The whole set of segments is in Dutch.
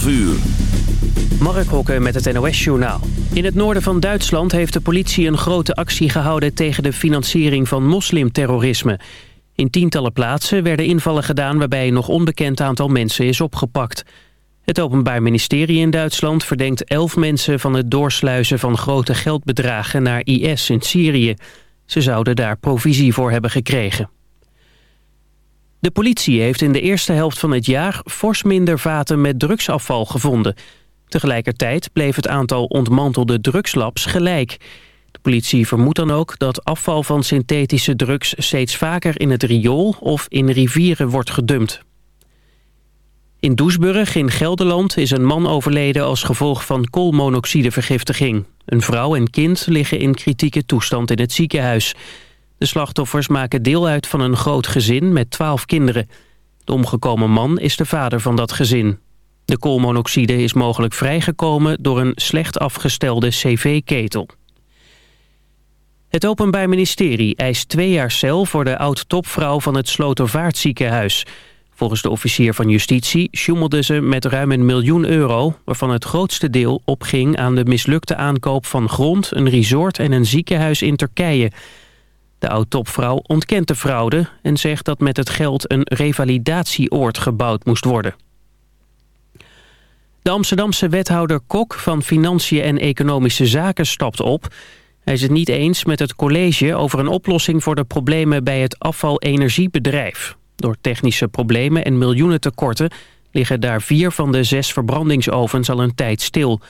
12 uur. Mark Hokke met het NOS-journaal. In het noorden van Duitsland heeft de politie een grote actie gehouden... tegen de financiering van moslimterrorisme. In tientallen plaatsen werden invallen gedaan... waarbij een nog onbekend aantal mensen is opgepakt. Het Openbaar Ministerie in Duitsland verdenkt elf mensen... van het doorsluizen van grote geldbedragen naar IS in Syrië. Ze zouden daar provisie voor hebben gekregen. De politie heeft in de eerste helft van het jaar fors minder vaten met drugsafval gevonden. Tegelijkertijd bleef het aantal ontmantelde drugslabs gelijk. De politie vermoedt dan ook dat afval van synthetische drugs steeds vaker in het riool of in rivieren wordt gedumpt. In Doesburg in Gelderland is een man overleden als gevolg van koolmonoxidevergiftiging. Een vrouw en kind liggen in kritieke toestand in het ziekenhuis. De slachtoffers maken deel uit van een groot gezin met twaalf kinderen. De omgekomen man is de vader van dat gezin. De koolmonoxide is mogelijk vrijgekomen door een slecht afgestelde cv-ketel. Het Openbaar Ministerie eist twee jaar cel voor de oud-topvrouw van het Slotervaartziekenhuis. Volgens de officier van justitie sjoemelde ze met ruim een miljoen euro... waarvan het grootste deel opging aan de mislukte aankoop van grond... een resort en een ziekenhuis in Turkije... De oud-topvrouw ontkent de fraude en zegt dat met het geld een revalidatieoord gebouwd moest worden. De Amsterdamse wethouder Kok van Financiën en Economische Zaken stapt op. Hij is het niet eens met het college over een oplossing voor de problemen bij het afvalenergiebedrijf. Door technische problemen en miljoenen tekorten liggen daar vier van de zes verbrandingsovens al een tijd stil.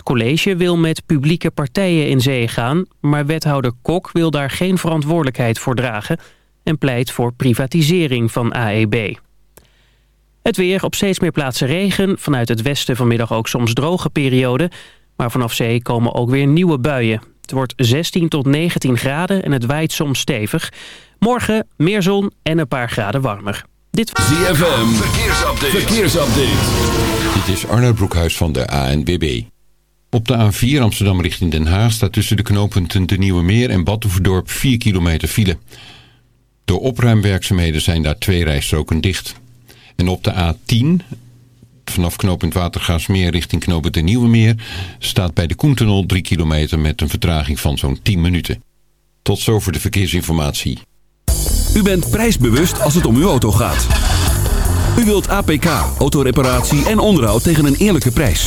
Het college wil met publieke partijen in zee gaan... maar wethouder Kok wil daar geen verantwoordelijkheid voor dragen... en pleit voor privatisering van AEB. Het weer op steeds meer plaatsen regen. Vanuit het westen vanmiddag ook soms droge perioden. Maar vanaf zee komen ook weer nieuwe buien. Het wordt 16 tot 19 graden en het waait soms stevig. Morgen meer zon en een paar graden warmer. Dit ZFM, verkeersupdate. verkeersupdate. Dit is Arnold Broekhuis van de ANWB. Op de A4 Amsterdam richting Den Haag staat tussen de knooppunten De Nieuwe Meer en Badhoevedorp 4 kilometer file. Door opruimwerkzaamheden zijn daar twee rijstroken dicht. En op de A10 vanaf knooppunt Watergaasmeer richting knooppunt De Nieuwe Meer staat bij de Koentunnel 3 kilometer met een vertraging van zo'n 10 minuten. Tot zover de verkeersinformatie. U bent prijsbewust als het om uw auto gaat. U wilt APK, autoreparatie en onderhoud tegen een eerlijke prijs.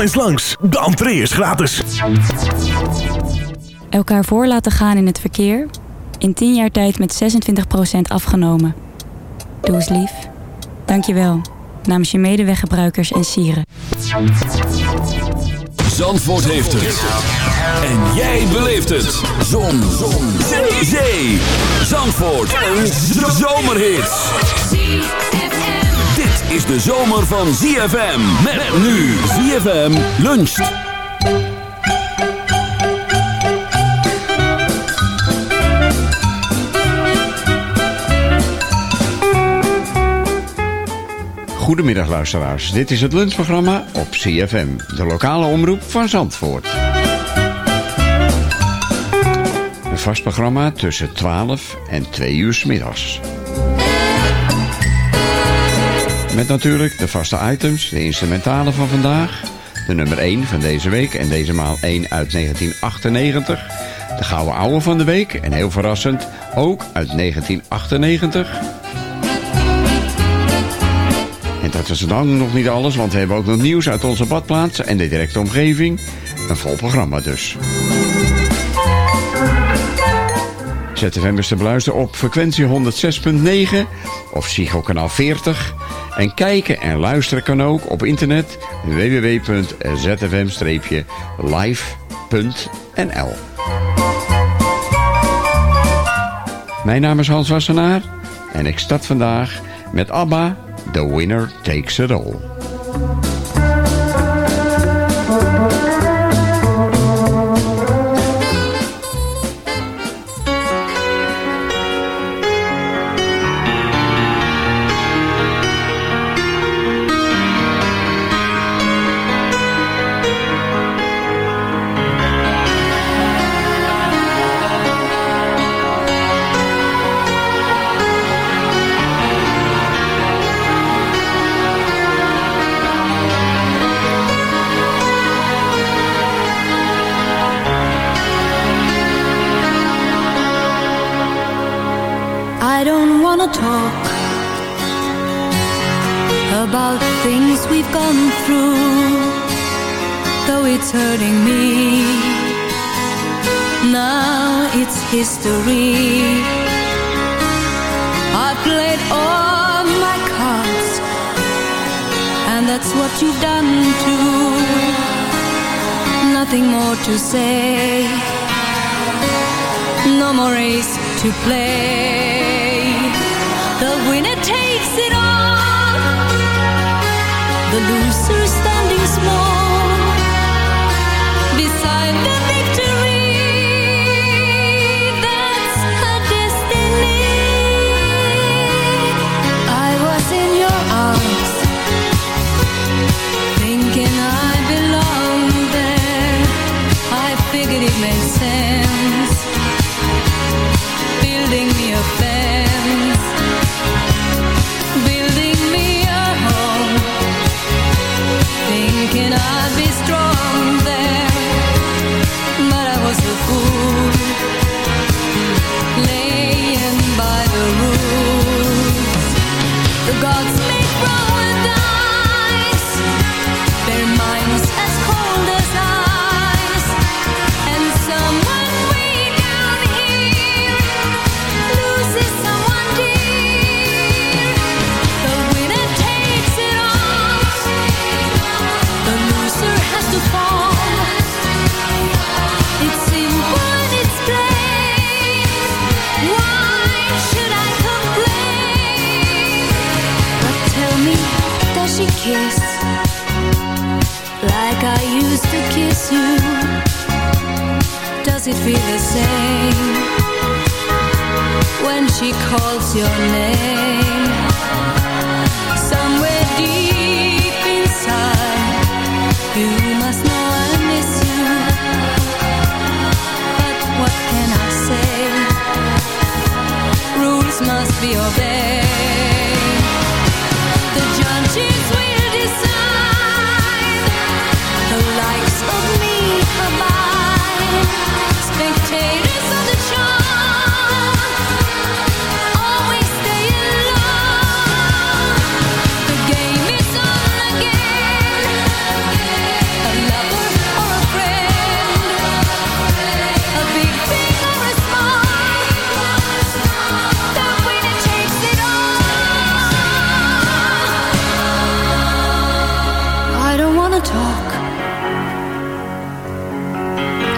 Kom eens langs, de entree is gratis. Elkaar voor laten gaan in het verkeer. In 10 jaar tijd met 26% afgenomen. Doe eens lief. Dank je wel. Namens je medeweggebruikers en sieren. Zandvoort heeft het. En jij beleeft het. Zon. Zon. Zee. Zee. Zandvoort. Een zomerhit. Is de zomer van ZFM. Met nu ZFM luncht. Goedemiddag luisteraars, dit is het lunchprogramma op CFM, de lokale omroep van Zandvoort. Een vast programma tussen 12 en 2 uur 's middags. Met natuurlijk de vaste items, de instrumentalen van vandaag. De nummer 1 van deze week en deze maal 1 uit 1998. De gouden ouwe van de week en heel verrassend ook uit 1998. En dat is dan nog niet alles, want we hebben ook nog nieuws uit onze badplaats en de directe omgeving. Een vol programma dus. ZFM is te beluisteren op frequentie 106.9 of Psycho kanaal 40. En kijken en luisteren kan ook op internet www.zfm-live.nl Mijn naam is Hans Wassenaar en ik start vandaag met ABBA, The Winner Takes It All.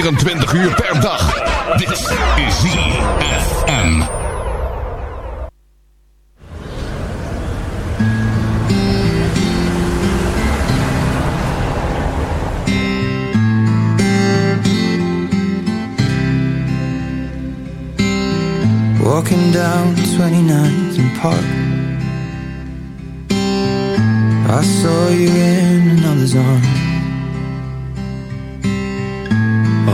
24 uur per dag. Dit is ZFM. Walking down 29th and Park I saw you in another's arms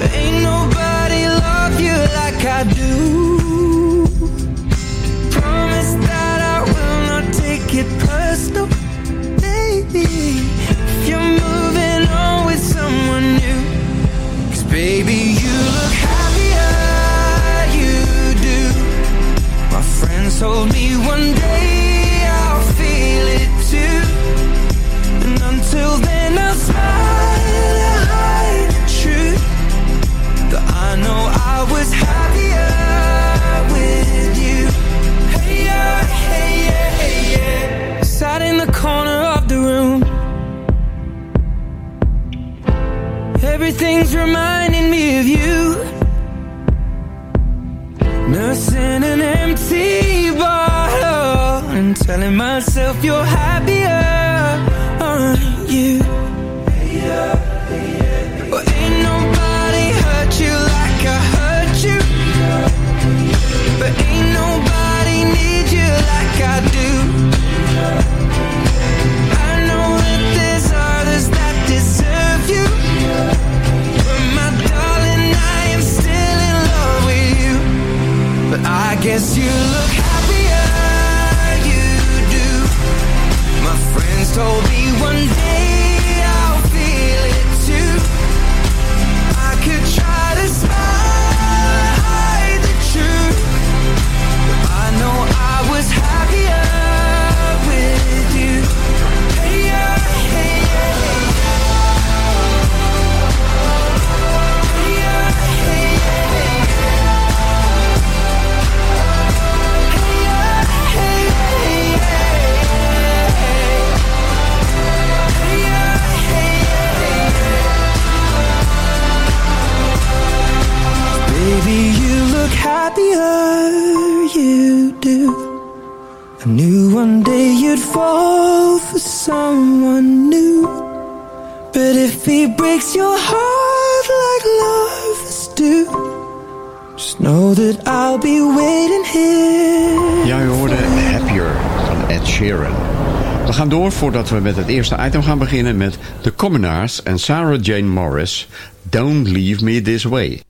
Ain't nobody love you like I do. voordat we met het eerste item gaan beginnen met The Commoners en Sarah Jane Morris, Don't Leave Me This Way.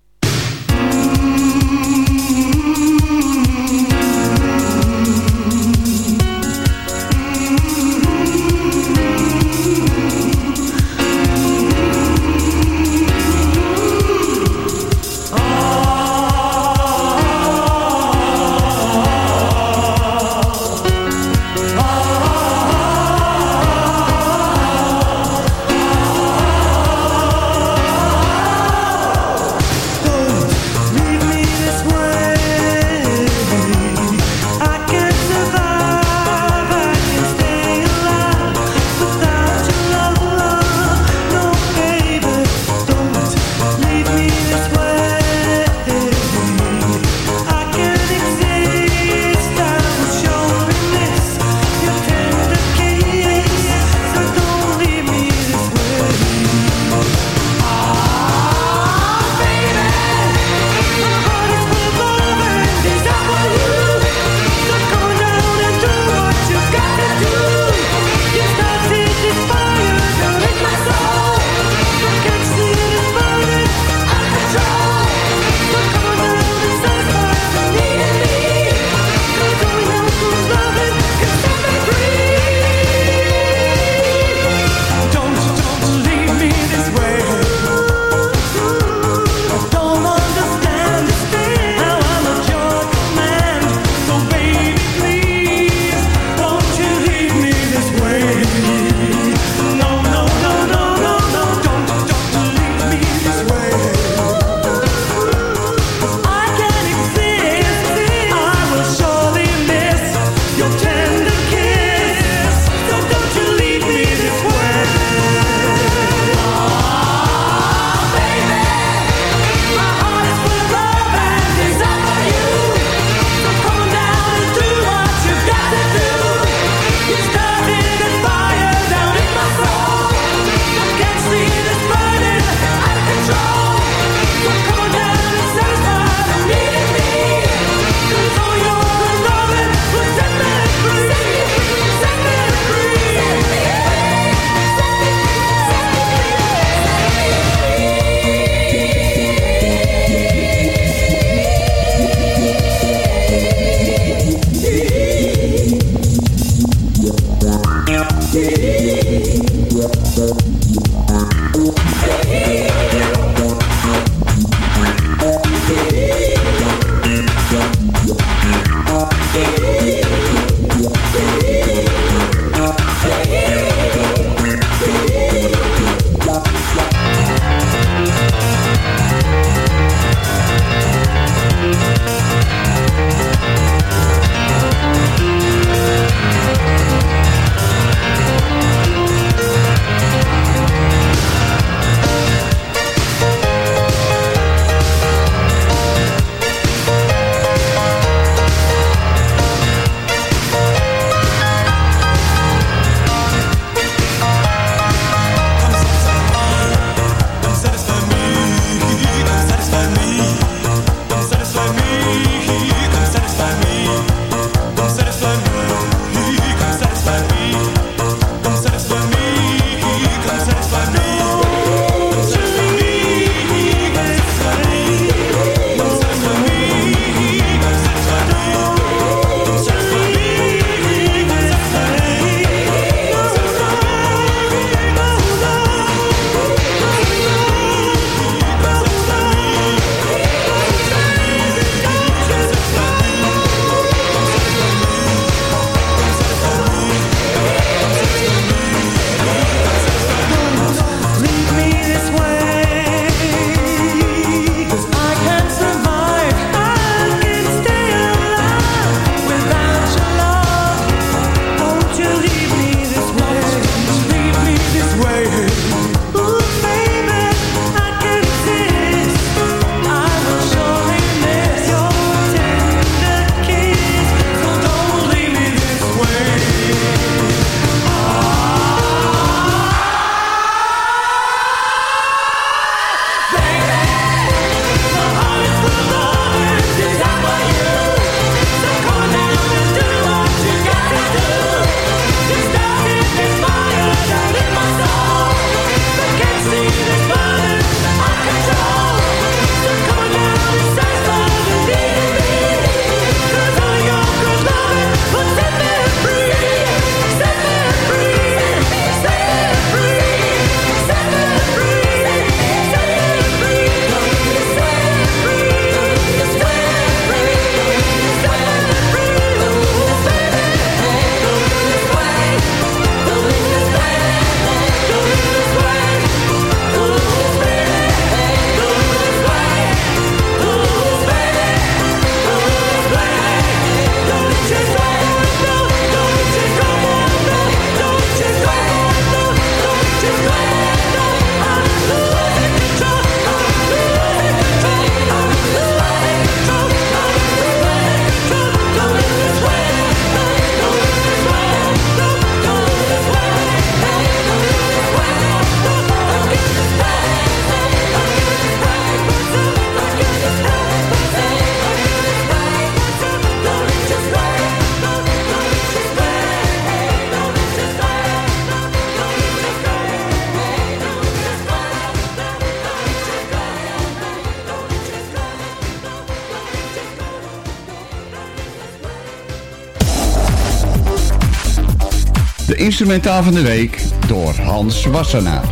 Instrumentaal van de week door Hans Wassenaar.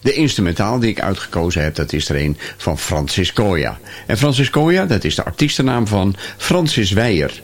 De instrumentaal die ik uitgekozen heb, dat is er een van Francis Goya. En Francis Goya, dat is de artiestennaam van Francis Weijer.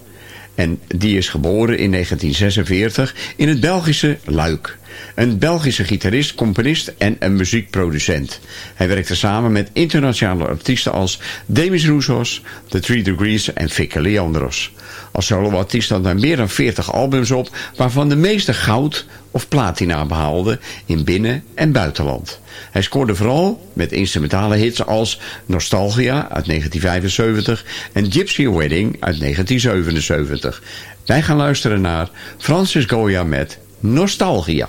En die is geboren in 1946 in het Belgische Luik. Een Belgische gitarist, componist en een muziekproducent. Hij werkte samen met internationale artiesten als Demis Roussos, The Three Degrees en Vicky Leandros. Als soloartiest had hij meer dan 40 albums op, waarvan de meeste goud of platina behaalden in binnen- en buitenland. Hij scoorde vooral met instrumentale hits als Nostalgia uit 1975 en Gypsy Wedding uit 1977. Wij gaan luisteren naar Francis Goya met Nostalgia.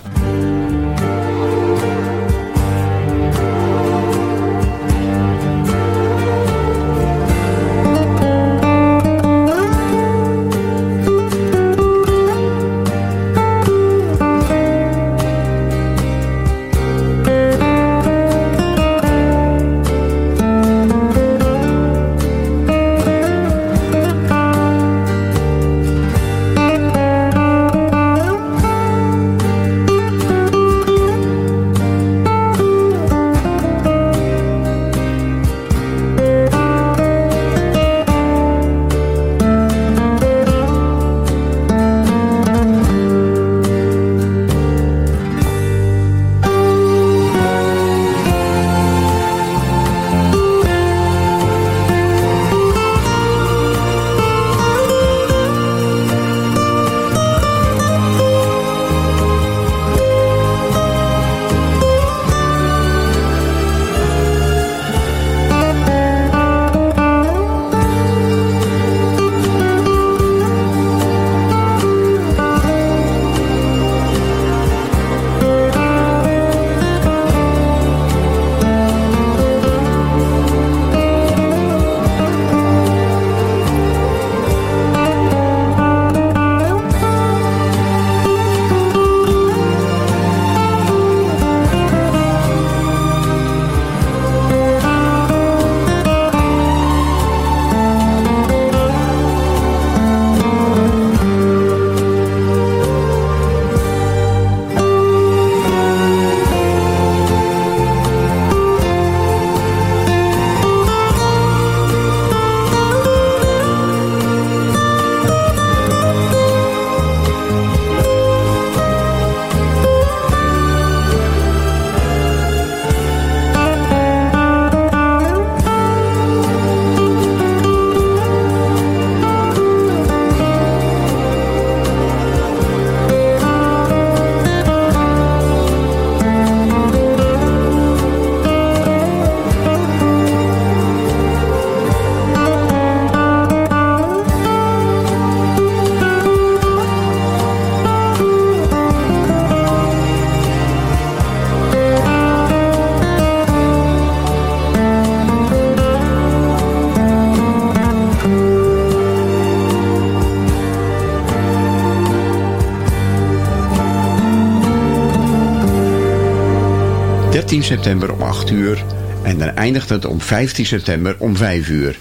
13 september om 8 uur en dan eindigt het om 15 september om 5 uur.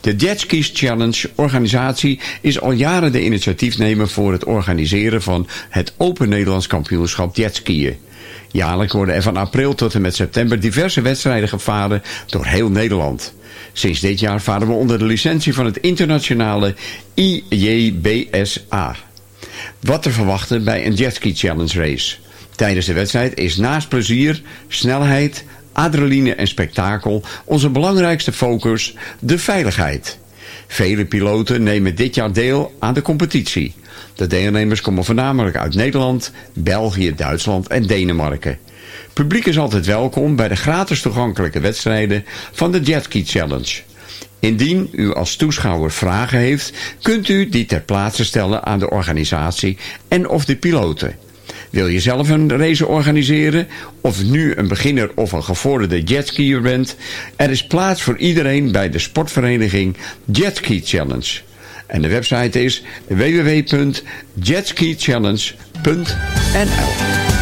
De Jetskis Challenge organisatie is al jaren de initiatiefnemer voor het organiseren van het Open Nederlands kampioenschap jetskiën. Jaarlijks worden er van april tot en met september diverse wedstrijden gevaren door heel Nederland. Sinds dit jaar varen we onder de licentie van het internationale IJBSA. Wat te verwachten bij een Jetski Challenge race. Tijdens de wedstrijd is naast plezier, snelheid, adrenaline en spektakel onze belangrijkste focus de veiligheid. Vele piloten nemen dit jaar deel aan de competitie. De deelnemers komen voornamelijk uit Nederland, België, Duitsland en Denemarken. Publiek is altijd welkom bij de gratis toegankelijke wedstrijden van de Jetski Challenge. Indien u als toeschouwer vragen heeft, kunt u die ter plaatse stellen aan de organisatie en of de piloten. Wil je zelf een race organiseren? Of nu een beginner of een gevorderde jetskier bent? Er is plaats voor iedereen bij de sportvereniging Jetski Challenge. En de website is www.jetskichallenge.nl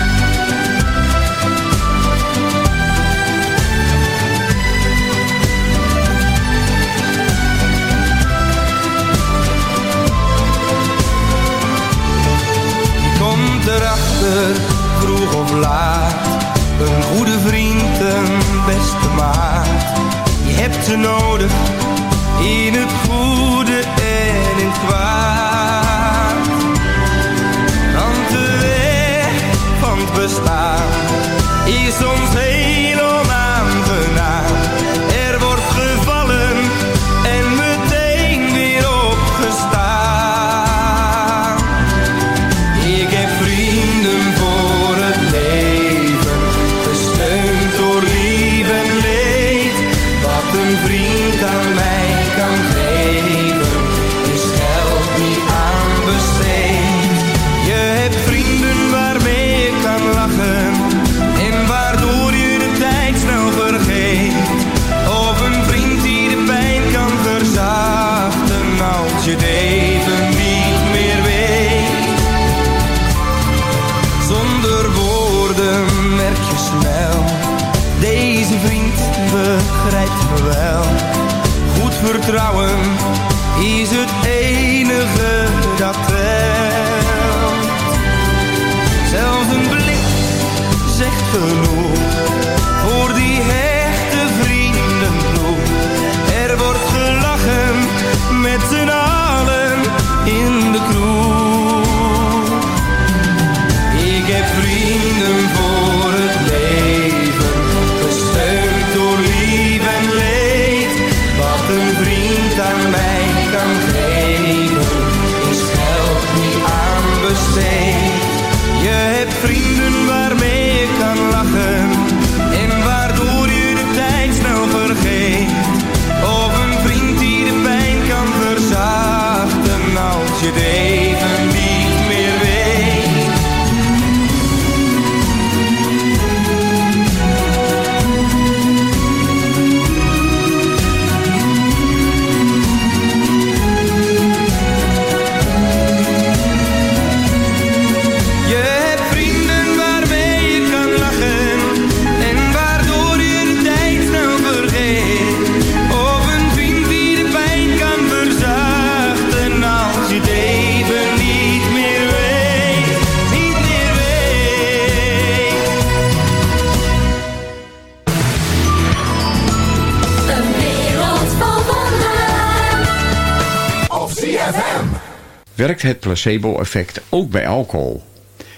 Werkt het placebo-effect ook bij alcohol?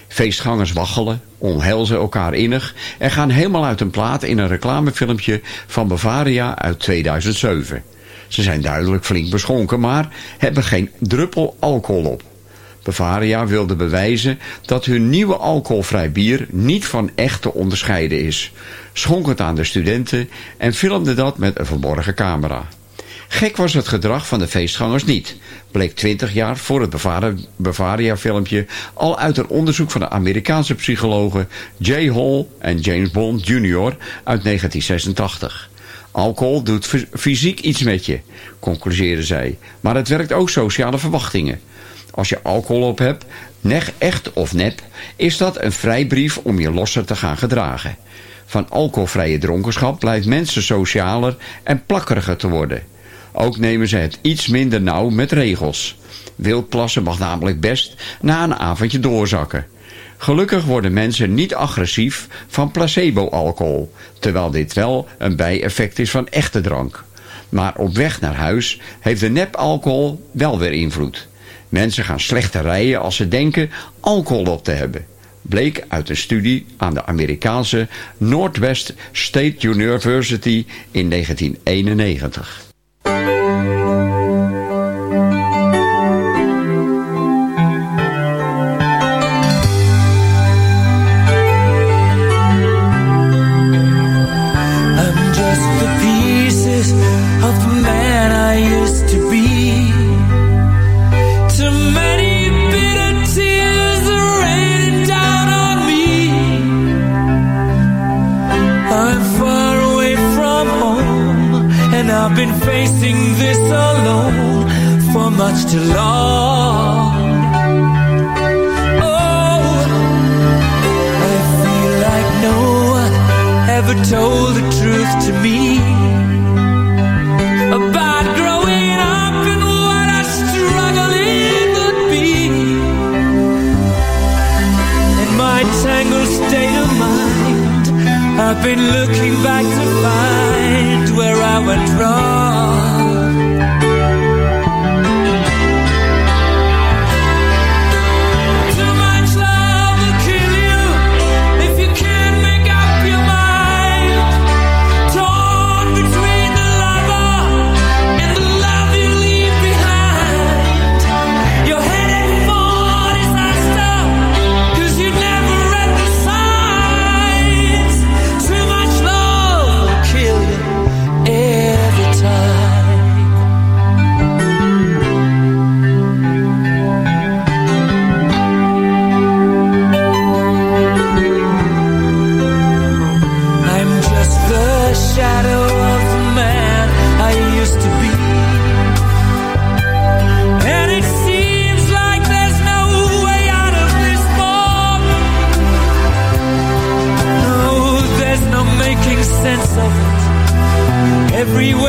Feestgangers waggelen, omhelzen elkaar innig en gaan helemaal uit een plaat in een reclamefilmpje van Bavaria uit 2007. Ze zijn duidelijk flink beschonken, maar hebben geen druppel alcohol op. Bavaria wilde bewijzen dat hun nieuwe alcoholvrij bier niet van echt te onderscheiden is. Schonk het aan de studenten en filmde dat met een verborgen camera. Gek was het gedrag van de feestgangers niet. Bleek 20 jaar voor het Bavaria-filmpje al uit een onderzoek van de Amerikaanse psychologen J. Hall en James Bond Jr. uit 1986. Alcohol doet fys- fysiek iets met je, concludeerden zij. Maar het werkt ook sociale verwachtingen. Als je alcohol op hebt, neg echt of nep, is dat een vrijbrief om je losser te gaan gedragen. van alcoholvrije dronkenschap blijft mensen socialer en plakkeriger te worden. Ook nemen ze het iets minder nauw met regels. Wildplassen mag namelijk best na een avondje doorzakken. Gelukkig worden mensen niet agressief van placebo-alcohol, terwijl dit wel een bijeffect is van echte drank. Maar op weg naar huis heeft de nepalcohol wel weer invloed. Mensen gaan slechter rijden als ze denken alcohol op te hebben. Bleek uit een studie aan de Amerikaanse Northwest State University in 1991. everyone.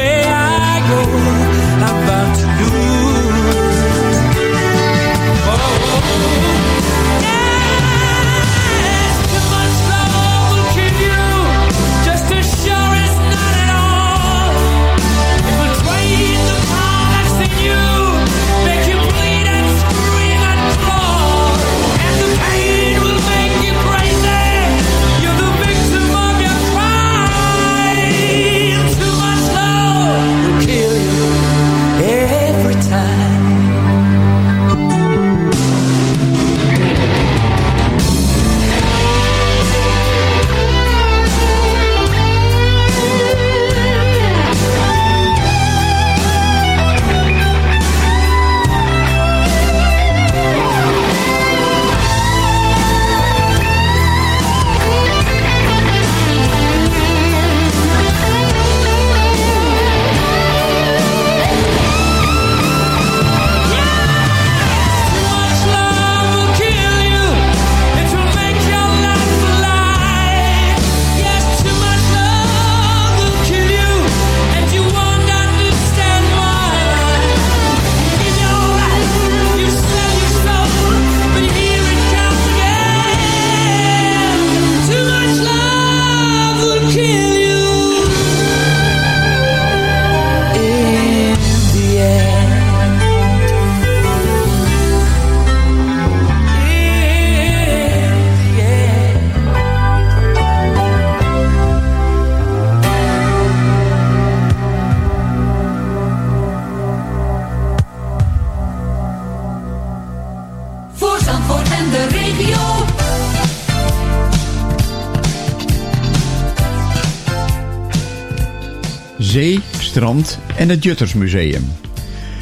Zee, strand en het Juttersmuseum.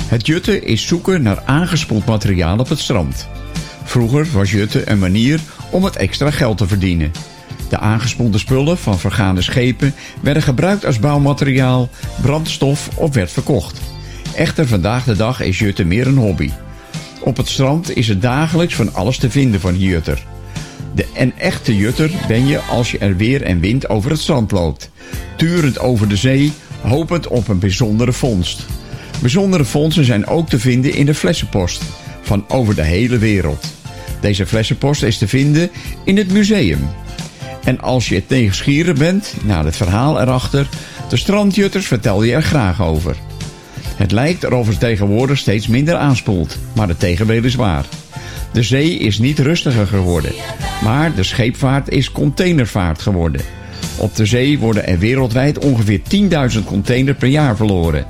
Het jutten is zoeken naar aangespoeld materiaal op het strand. Vroeger was jutten een manier om het extra geld te verdienen. De aangespoelde spullen van vergaande schepen werden gebruikt als bouwmateriaal, brandstof of werd verkocht. Echter vandaag de dag is jutten meer een hobby. Op het strand is er dagelijks van alles te vinden van jutter. De, een echte jutter ben je als je er weer en wind over het strand loopt. Turend over de zee, hopend op een bijzondere vondst. Bijzondere vondsten zijn ook te vinden in de flessenpost van over de hele wereld. Deze flessenpost is te vinden in het museum. En als je het nieuwsgierig bent naar het verhaal erachter, de strandjutters vertel je er graag over. Het lijkt erover het tegenwoordig steeds minder aanspoelt, maar het tegendeel is waar. De zee is niet rustiger geworden, maar de scheepvaart is containervaart geworden. Op de zee worden er wereldwijd ongeveer 10.000 containers per jaar verloren.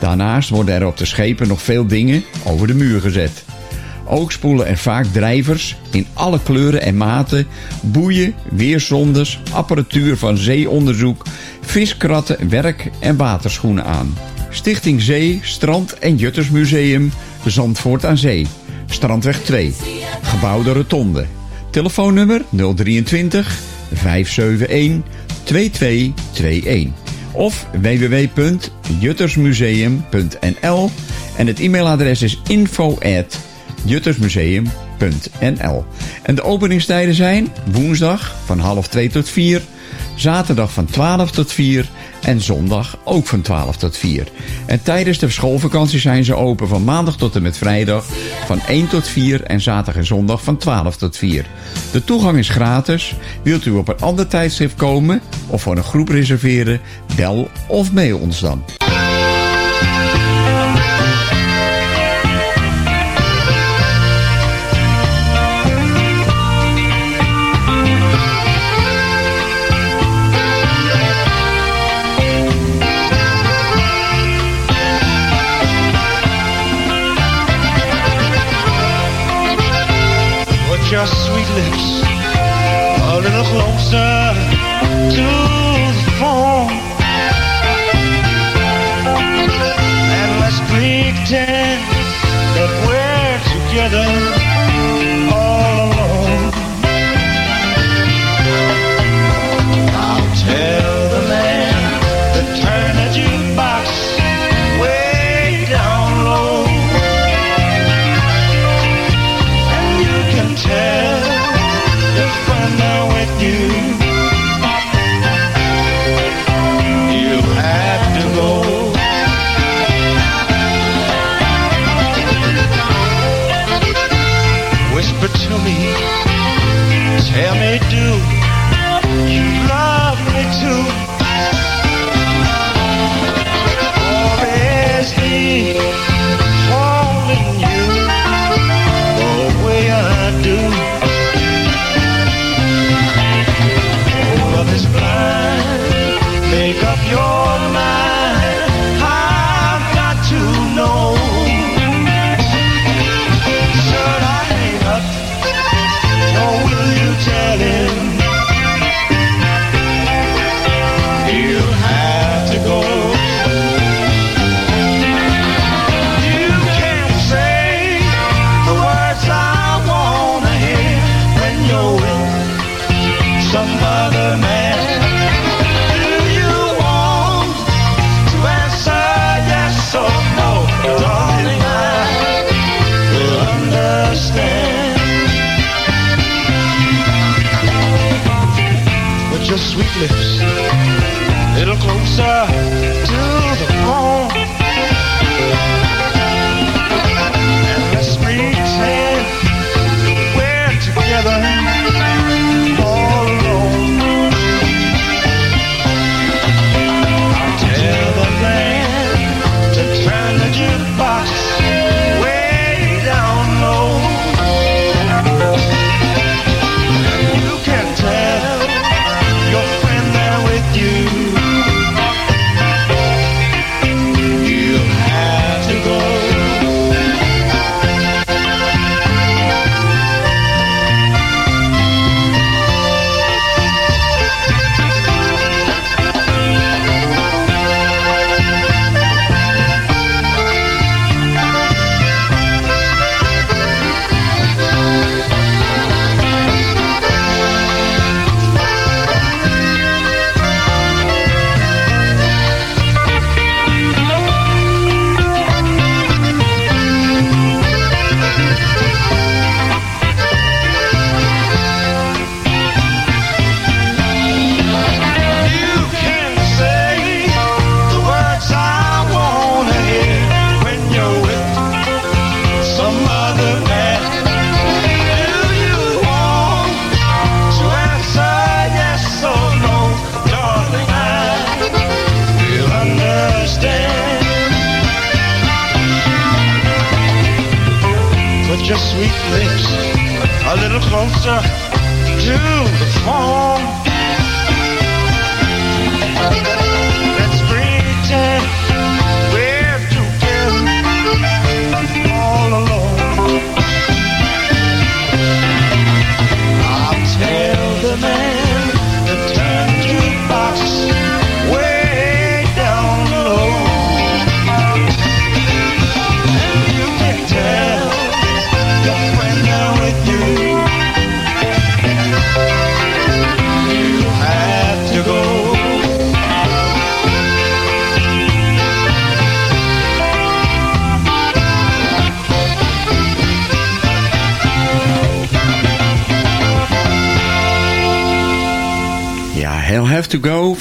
Daarnaast worden er op de schepen nog veel dingen over de muur gezet. Ook spoelen er vaak drijvers in alle kleuren en maten, boeien, weerzondes, apparatuur van zeeonderzoek, viskratten, werk- en waterschoenen aan. Stichting Zee, Strand en Juttersmuseum, Zandvoort aan Zee. Strandweg 2, gebouwde rotonde. Telefoonnummer 023 571 2221 of www.juttersmuseum.nl en het e-mailadres is info at juttersmuseum.nl. En de openingstijden zijn woensdag van half 2 tot 4, zaterdag van 12 tot 4 en zondag ook van 12 tot 4. En tijdens de schoolvakantie zijn ze open van maandag tot en met vrijdag van 1 tot 4 en zaterdag en zondag van 12 tot 4. De toegang is gratis. Wilt u op een ander tijdstip komen of voor een groep reserveren, bel of mail ons dan. Lips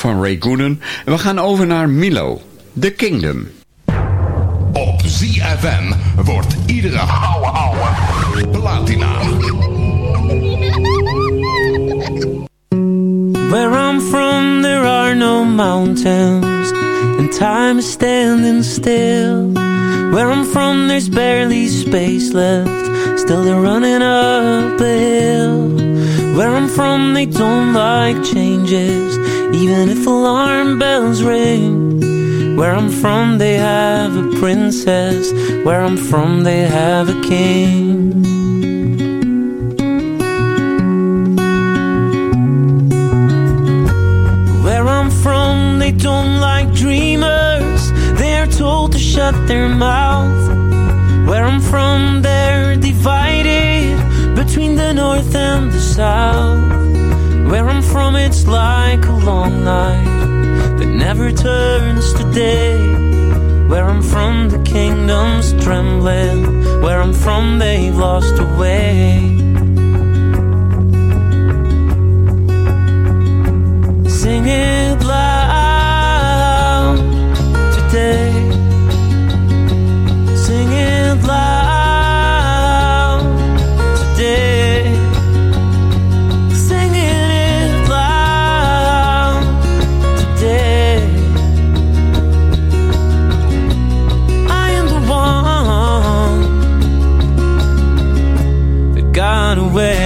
van Ray Gooden. En we gaan over naar Milo, The Kingdom. Op ZFM wordt iedere ouwe ouwe platina. Where I'm from, there are no mountains, and time is standing still. Where I'm from, there's barely space left, still they're running up a hill. Where I'm from, they don't like changes, even if alarm bells ring. Where I'm from, they have a princess. Where I'm from, they have a king. Where I'm from, they don't like dreamers. They're told to shut their mouth. Where I'm from, they're divided between the north and the south. Where I'm from, it's like a long night that never turns to day. Where I'm from, the kingdom's trembling. Where I'm from, they've lost a way. Sing away.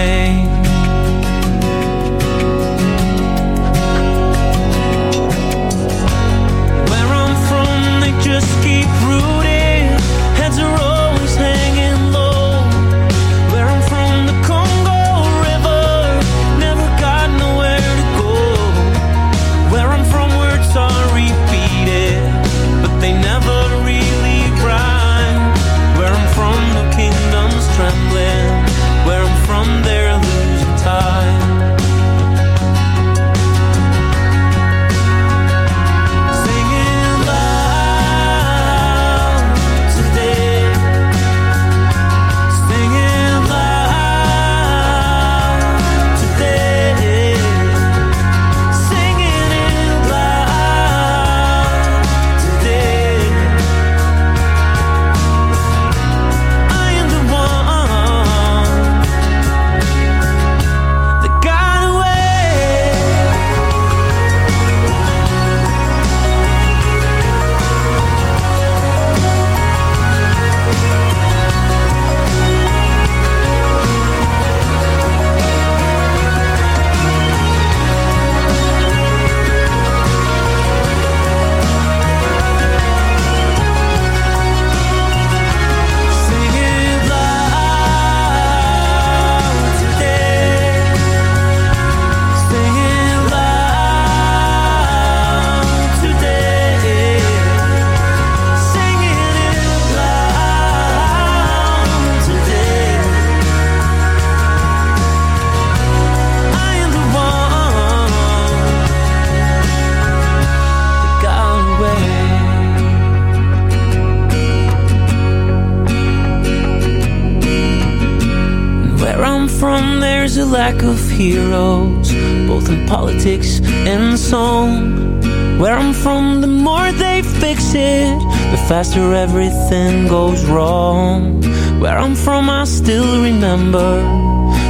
Faster everything goes wrong. Where I'm from, I still remember,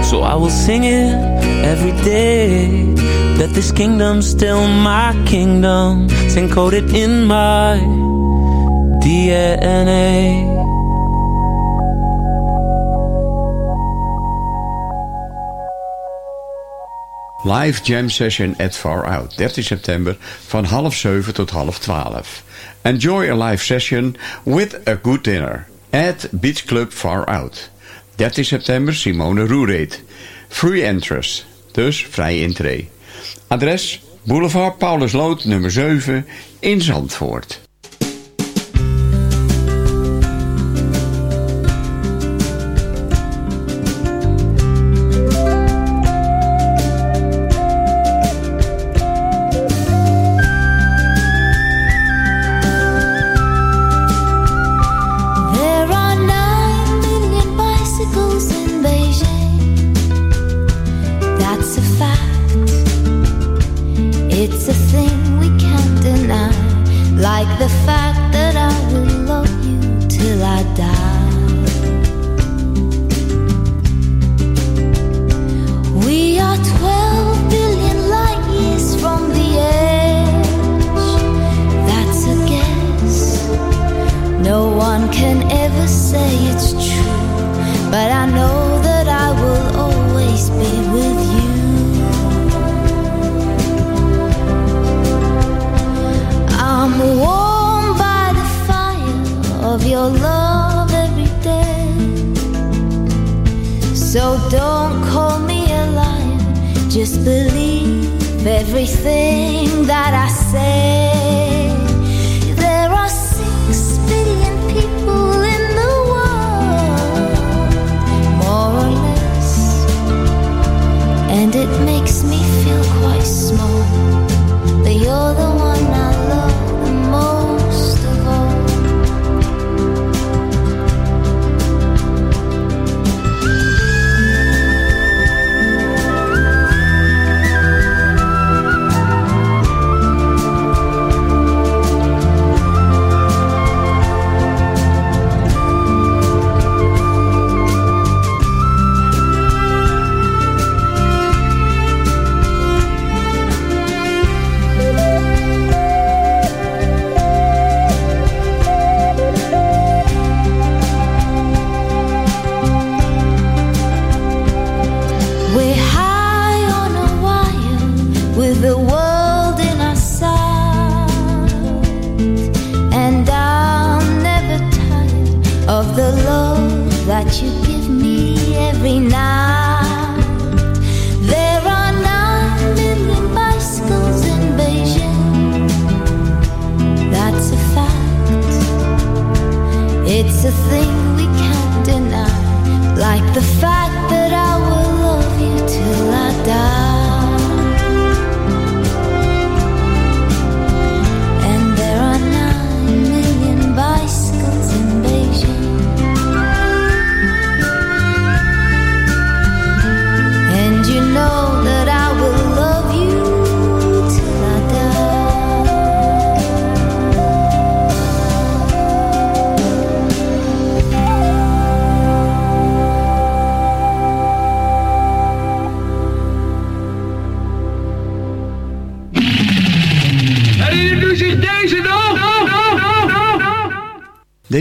so I will sing it every day. That this kingdom's still my kingdom, it's encoded in my DNA. Live Jam Session at Far Out. 13 september van half 7 tot half 12. Enjoy a live session with a good dinner. At Beach Club Far Out. 13 september Simone Roereed. Free entrance. Dus vrij intree. Adres Boulevard Paulus Lood nummer 7 in Zandvoort.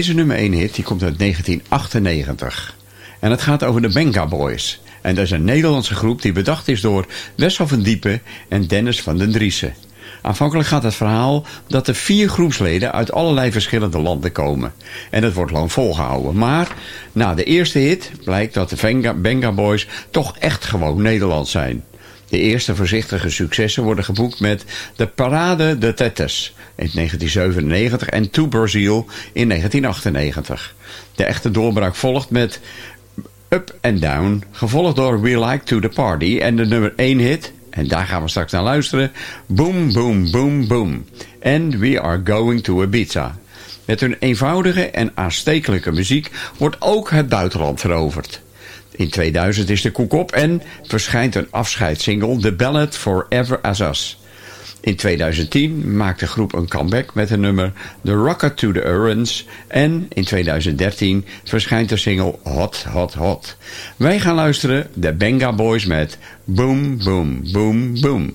Deze nummer 1 hit die komt uit 1998. En het gaat over de Benga Boys. En dat is een Nederlandse groep die bedacht is door Wessel van Diepen en Dennis van den Driessen. Aanvankelijk gaat het verhaal dat er vier groepsleden uit allerlei verschillende landen komen. En dat wordt lang volgehouden. Maar na de eerste hit blijkt dat de Benga, Boys toch echt gewoon Nederlands zijn. De eerste voorzichtige successen worden geboekt met de Parade de Tetes in 1997 en To Brazil in 1998. De echte doorbraak volgt met Up and Down, gevolgd door We Like to the Party en de nummer 1 hit, en daar gaan we straks naar luisteren, Boom Boom Boom Boom. En We Are Going to Ibiza. Met hun eenvoudige en aanstekelijke muziek wordt ook het buitenland veroverd. In 2000 is de koek op en verschijnt een afscheidssingle The Ballad Forever As Us. In 2010 maakt de groep een comeback met het nummer The Rocket to the Urns. En in 2013 verschijnt de single Hot Hot Hot. Wij gaan luisteren de Benga Boys met Boom Boom Boom Boom.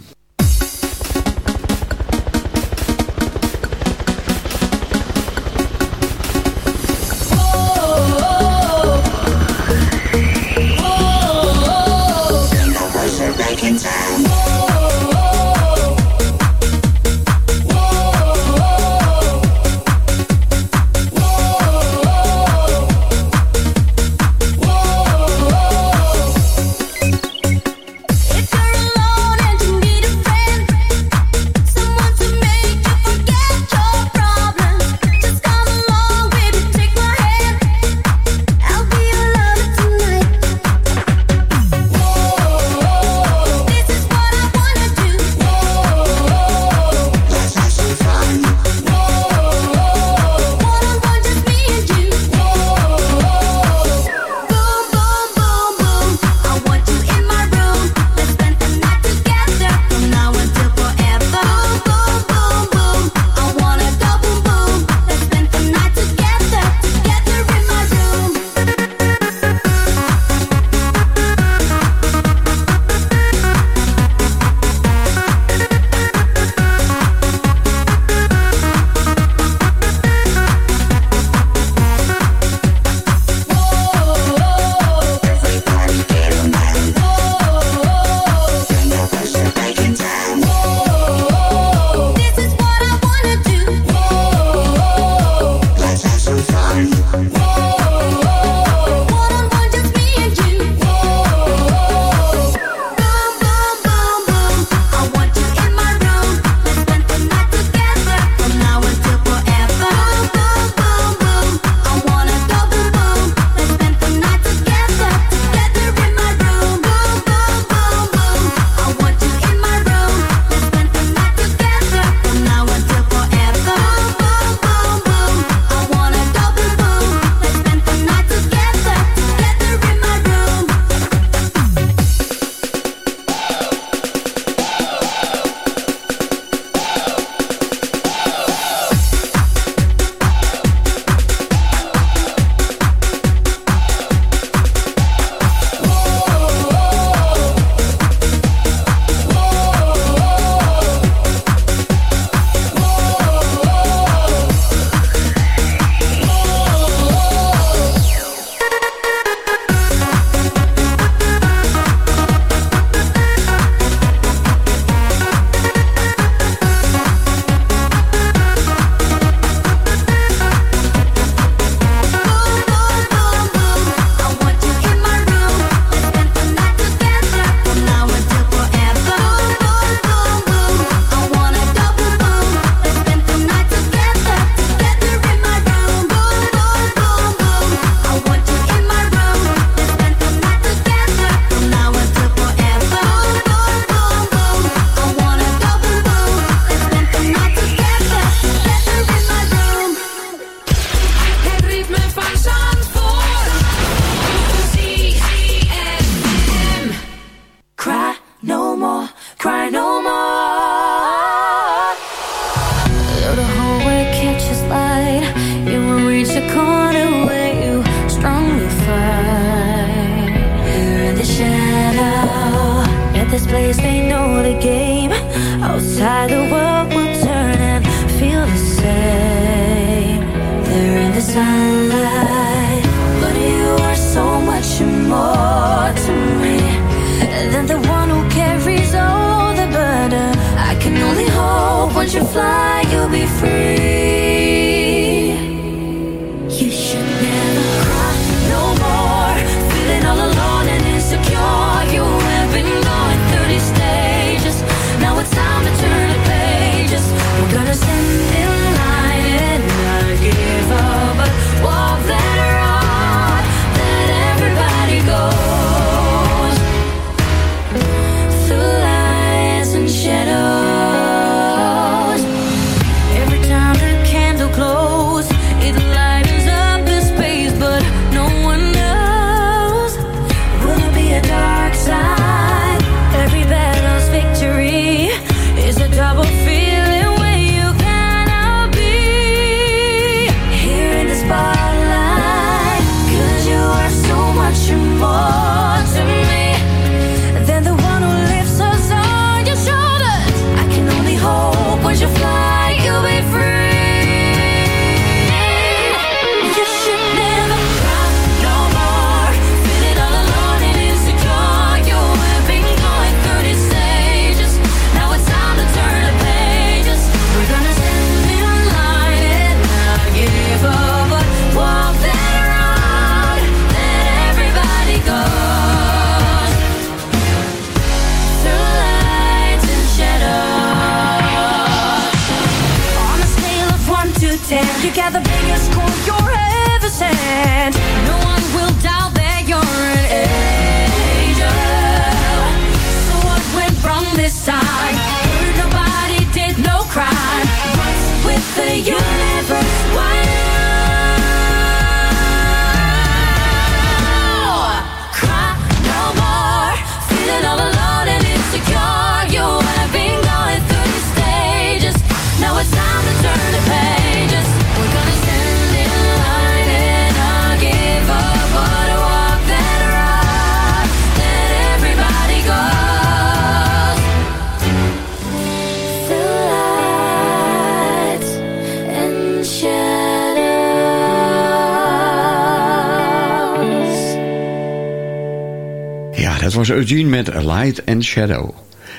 Jean met Light and Shadow.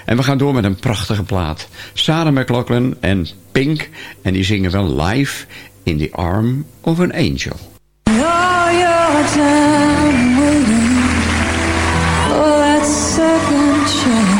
En we gaan door met een prachtige plaat. Sarah McLaughlin en Pink. En die zingen wel live in the arm of an angel. That second chance.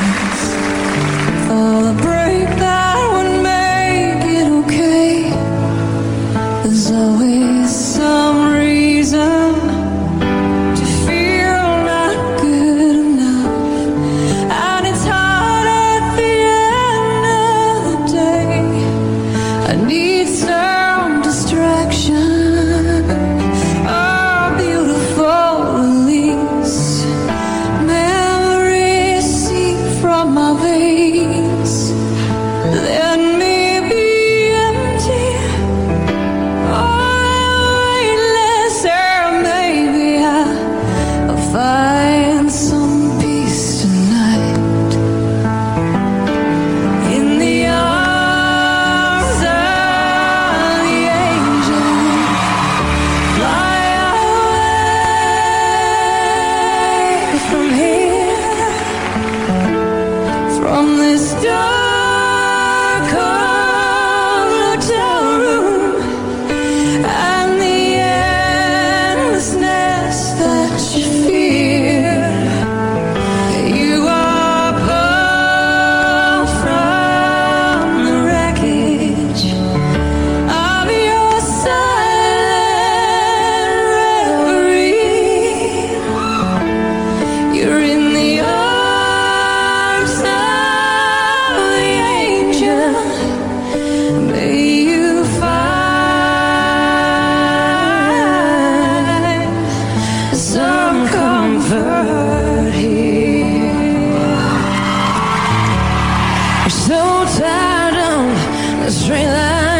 So tired of the straight line.